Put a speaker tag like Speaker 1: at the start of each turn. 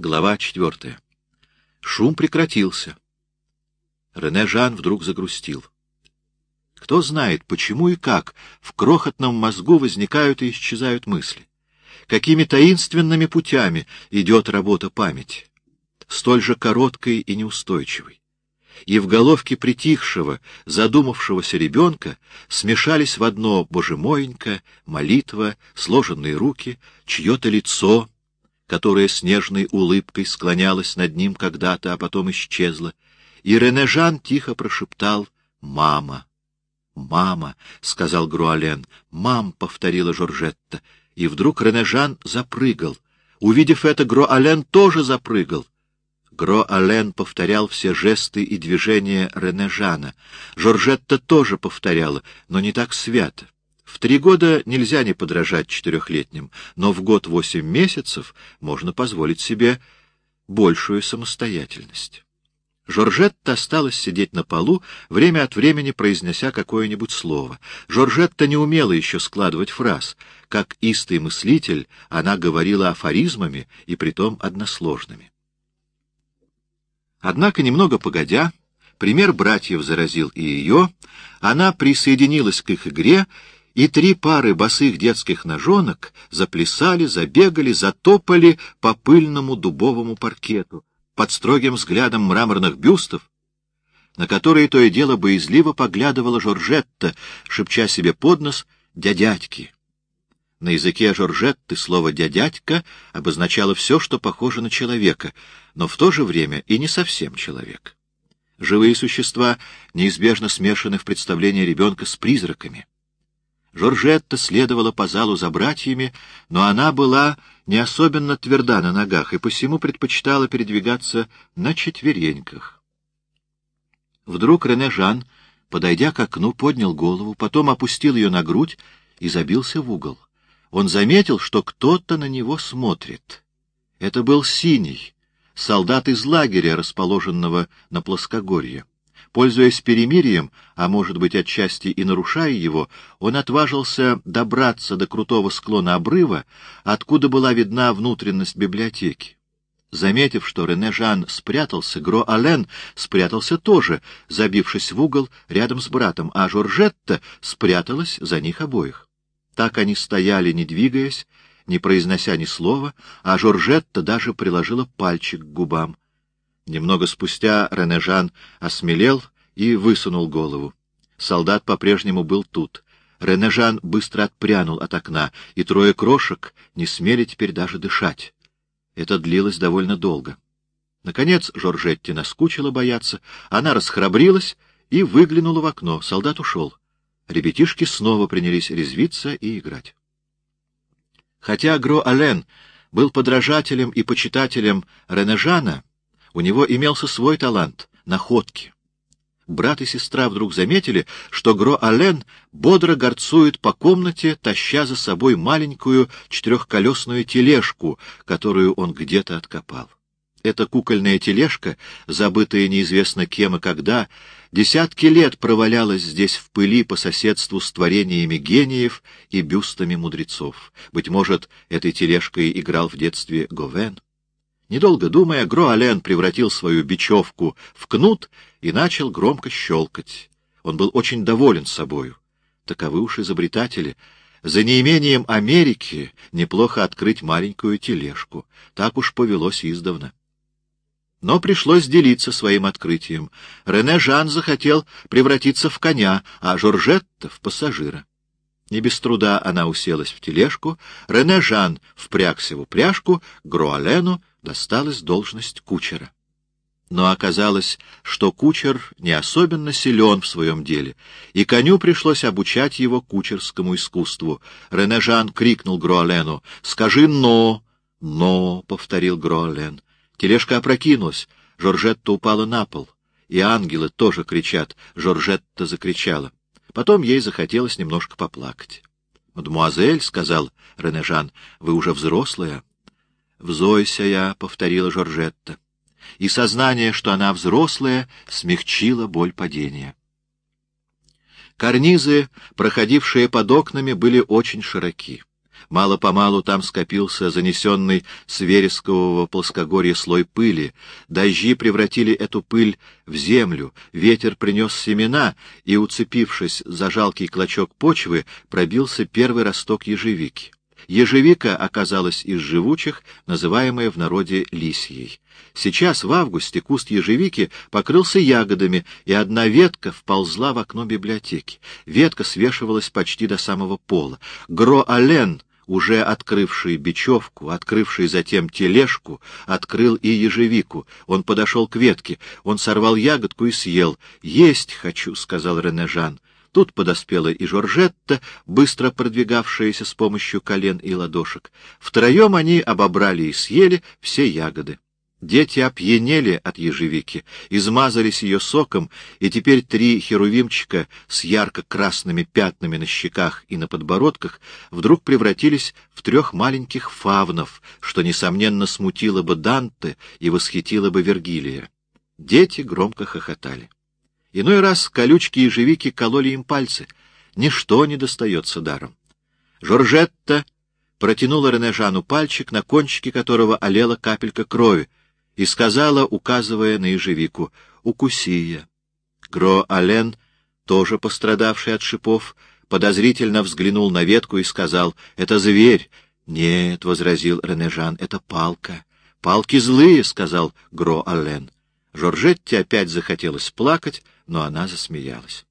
Speaker 1: Глава четвертая. Шум прекратился. Рене Жан вдруг загрустил. Кто знает, почему и как в крохотном мозгу возникают и исчезают мысли. Какими таинственными путями идет работа памяти. Столь же короткой и неустойчивой. И в головке притихшего, задумавшегося ребенка смешались в одно «Боже молитва, сложенные руки, чье-то лицо, которое с нежной улыбкой склонялось над ним когда-то, а потом исчезло, и Ренежан тихо прошептал «Мама». «Мама», — сказал Груален. «Мам», — повторила Жоржетта. И вдруг Ренежан запрыгал. Увидев это, Груален тоже запрыгал. Гро-Ален повторял все жесты и движения Ренежана. Жоржетта тоже повторяла, но не так свято. В три года нельзя не подражать четырехлетним, но в год восемь месяцев можно позволить себе большую самостоятельность. Жоржетта осталась сидеть на полу, время от времени произнеся какое-нибудь слово. Жоржетта не умела еще складывать фраз. Как истый мыслитель, она говорила афоризмами и притом односложными. Однако, немного погодя, пример братьев заразил и ее, она присоединилась к их игре, и три пары босых детских ножонок заплясали, забегали, затопали по пыльному дубовому паркету, под строгим взглядом мраморных бюстов, на которые то и дело боязливо поглядывала Жоржетта, шепча себе под нос «дядядьки». На языке Жоржетты слово «дядядька» обозначало все, что похоже на человека, но в то же время и не совсем человек. Живые существа неизбежно смешаны в представлении ребенка с призраками. Жоржетта следовала по залу за братьями, но она была не особенно тверда на ногах и посему предпочитала передвигаться на четвереньках. Вдруг Рене Жан, подойдя к окну, поднял голову, потом опустил ее на грудь и забился в угол. Он заметил, что кто-то на него смотрит. Это был Синий, солдат из лагеря, расположенного на плоскогорье. Пользуясь перемирием, а может быть отчасти и нарушая его, он отважился добраться до крутого склона обрыва, откуда была видна внутренность библиотеки. Заметив, что Рене Жан спрятался, Гро-Ален спрятался тоже, забившись в угол рядом с братом, а Жоржетта спряталась за них обоих. Так они стояли, не двигаясь, не произнося ни слова, а Жоржетта даже приложила пальчик к губам. Немного спустя Ренежан осмелел и высунул голову. Солдат по-прежнему был тут. Ренежан быстро отпрянул от окна, и трое крошек не смели теперь даже дышать. Это длилось довольно долго. Наконец Жоржетти наскучило бояться, она расхрабрилась и выглянула в окно. Солдат ушел. Ребятишки снова принялись резвиться и играть. Хотя Гро-Ален был подражателем и почитателем Ренежана, у него имелся свой талант — находки. Брат и сестра вдруг заметили, что Гро-Ален бодро горцует по комнате, таща за собой маленькую четырехколесную тележку, которую он где-то откопал. Эта кукольная тележка, забытая неизвестно кем и когда, десятки лет провалялась здесь в пыли по соседству с творениями гениев и бюстами мудрецов. Быть может, этой тележкой играл в детстве Говен? Недолго думая, Гроален превратил свою бечевку в кнут и начал громко щелкать. Он был очень доволен собою. Таковы уж изобретатели. За неимением Америки неплохо открыть маленькую тележку. Так уж повелось издавна. Но пришлось делиться своим открытием. Рене Жан захотел превратиться в коня, а Жоржетта — в пассажира. Не без труда она уселась в тележку, Рене Жан впрягся в упряжку, Груалену досталась должность кучера. Но оказалось, что кучер не особенно силен в своем деле, и коню пришлось обучать его кучерскому искусству. Ренежан крикнул Гроалену «Скажи «но!» «но!» — повторил Гроален. Тележка опрокинулась, Жоржетта упала на пол. И ангелы тоже кричат, Жоржетта закричала. Потом ей захотелось немножко поплакать. «Мадемуазель», — сказал Ренежан, — «вы уже взрослая». «Взойся я», — повторила Жоржетта. И сознание, что она взрослая, смягчило боль падения. Карнизы, проходившие под окнами, были очень широки. Мало-помалу там скопился занесенный с верескового плоскогорья слой пыли. Дожди превратили эту пыль в землю, ветер принес семена, и, уцепившись за жалкий клочок почвы, пробился первый росток ежевики. Ежевика оказалась из живучих, называемая в народе лисьей. Сейчас, в августе, куст ежевики покрылся ягодами, и одна ветка вползла в окно библиотеки. Ветка свешивалась почти до самого пола. Гро-Ален, уже открывший бечевку, открывший затем тележку, открыл и ежевику. Он подошел к ветке, он сорвал ягодку и съел. «Есть хочу», — сказал Ренежан. Тут подоспела и Жоржетта, быстро продвигавшаяся с помощью колен и ладошек. Втроем они обобрали и съели все ягоды. Дети опьянели от ежевики, измазались ее соком, и теперь три херувимчика с ярко-красными пятнами на щеках и на подбородках вдруг превратились в трех маленьких фавнов, что, несомненно, смутило бы Данте и восхитило бы Вергилия. Дети громко хохотали. Иной раз колючки ежевики кололи им пальцы. Ничто не достается даром. Жоржетта протянула Ренежану пальчик, на кончике которого олела капелька крови, и сказала, указывая на ежевику, «Укуси я». Гро-Ален, тоже пострадавший от шипов, подозрительно взглянул на ветку и сказал, «Это зверь». «Нет», — возразил Ренежан, — «это палка». «Палки злые», — сказал Гро-Ален. Жоржетте опять захотелось плакать, но она засмеялась.